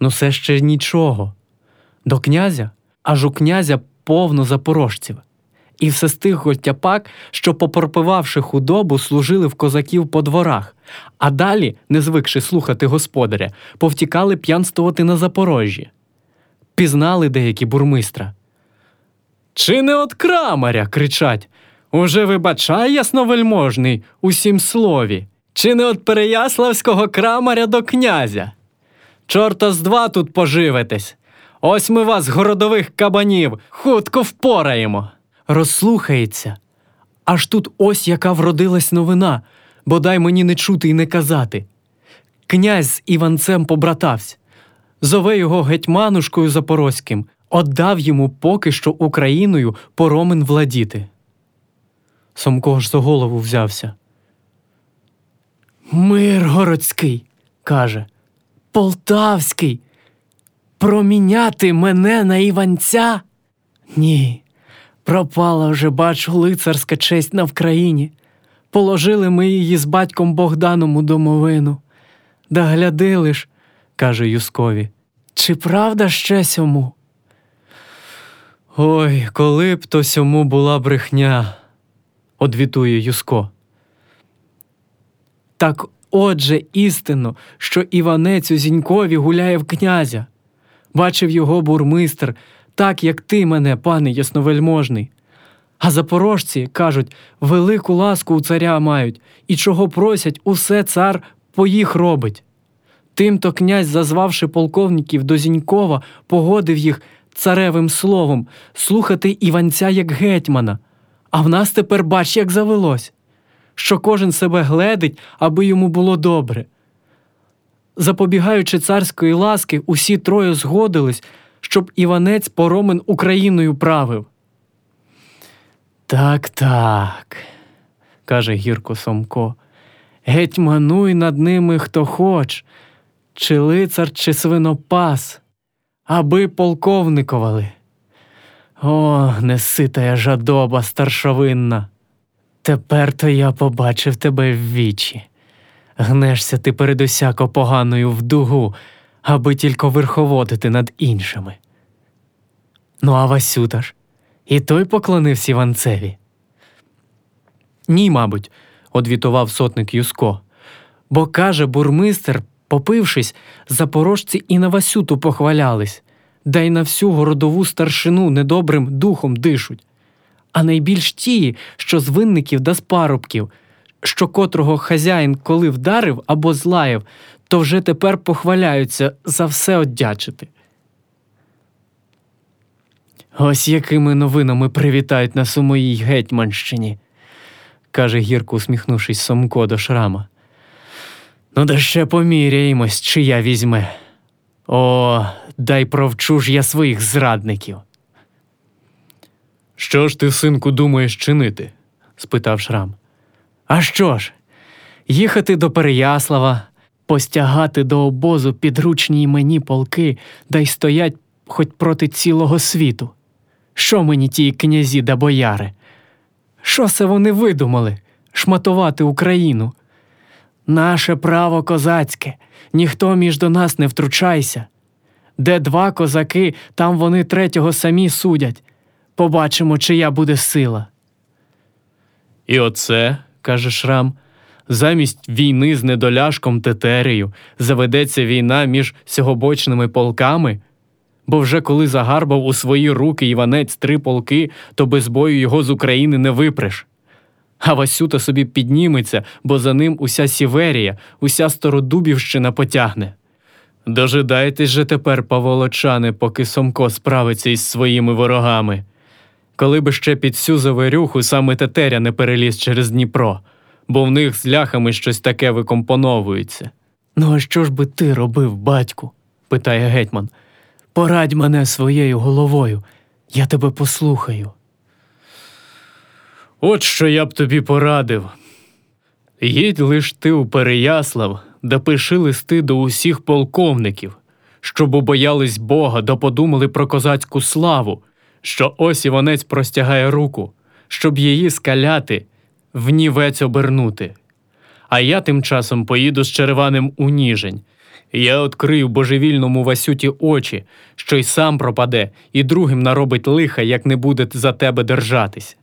Ну, це ще нічого. До князя аж у князя повно запорожців. І все з тих гольтяпак, що, попропивавши худобу, служили в козаків по дворах, а далі, не звикши слухати господаря, повтікали п'янствувати на Запорожжі. Пізнали деякі бурмистра. Чи не от крамаря? кричать. Уже вибачай, ясновельможний, усім слові. Чи не от Переяславського крамаря до князя? Чорта з два тут поживетесь. Ось ми вас, городових кабанів, хутко впораємо. Розслухається. Аж тут ось яка вродилась новина, бодай мені не чути й не казати. Князь з Іванцем побратався, зове його гетьманушкою Запорозьким, отдав йому поки що Україною поромин владіти. Сомко ж за голову взявся. Миргородський, каже, Полтавський. Проміняти мене на Іванця? Ні, пропала вже, бачу, лицарська честь на Вкраїні. Положили ми її з батьком Богданом у домовину. Да гляди лиш, каже Юскові, чи правда ще сьому? Ой, коли б то сьому була брехня, одвітує Юско. Так отже істинно, що Іванець у Зінькові гуляє в князя. Бачив його бурмистр, так як ти мене, пане ясновельможний. А запорожці, кажуть, велику ласку у царя мають, і чого просять, усе цар по їх робить. Тимто князь, зазвавши полковників до Зінькова, погодив їх царевим словом слухати Іванця як гетьмана. А в нас тепер бач, як завелось, що кожен себе гледить, аби йому було добре. Запобігаючи царської ласки, усі троє згодились, щоб Іванець поромин Україною правив. Так, так, каже гірко Сомко. Гетьмануй над ними хто хоч, чи лицар, чи свинопас, аби полковниковали. О, неситая жадоба старшовинна. Тепер то я побачив тебе в вічі. Гнешся ти перед усяко поганою в дугу, аби тільки верховодити над іншими. Ну, а Васюта ж, і той поклонився Іванцеві. Ні, мабуть, одвітував сотник Юско. Бо каже, бурмистер, попившись, запорожці і на Васюту похвалялись, да й на всю городову старшину недобрим духом дишуть. А найбільш тії, що з винників да з парубків, що котрого хазяїн коли вдарив або злаяв, то вже тепер похваляються за все оддячити. Ось якими новинами привітають нас у моїй Гетьманщині, каже гірко усміхнувшись Сомко до шрама. Ну, да ще поміряємось, чи я візьме. О, дай провчу ж я своїх зрадників. Що ж ти, синку, думаєш чинити? спитав Шрам. А що ж? Їхати до Переяслава, постягати до обозу підручні мені полки, да й стоять хоч проти цілого світу. Що мені ті князі да бояри? Що це вони видумали шматувати Україну? Наше право козацьке, ніхто між до нас не втручайся. Де два козаки, там вони третього самі судять. Побачимо, чия буде сила. І оце, каже Шрам, замість війни з недоляшком Тетерею заведеться війна між сьогобочними полками. Бо вже коли загарбав у свої руки Іванець три полки, то без бою його з України не випреш. А Васюта собі підніметься, бо за ним уся Сіверія, уся Стародубівщина потягне. Дожидайтесь же тепер, паволочани, поки Сомко справиться із своїми ворогами. Коли би ще під цю заверюху саме Тетеря не переліз через Дніпро, бо в них з ляхами щось таке викомпоновується. Ну, а що ж би ти робив, батьку? питає гетьман. Порадь мене своєю головою, я тебе послухаю. От що я б тобі порадив. Їдь лиш ти у Переяслав, да пиши листи до усіх полковників, щоб обоялись Бога да подумали про козацьку славу, що ось Іванець простягає руку, щоб її скаляти, в нівець обернути. А я тим часом поїду з Череваним у Ніжень, Я відкрию божевільному Васюті очі, що й сам пропаде, і другим наробить лиха, як не буде за тебе держатись.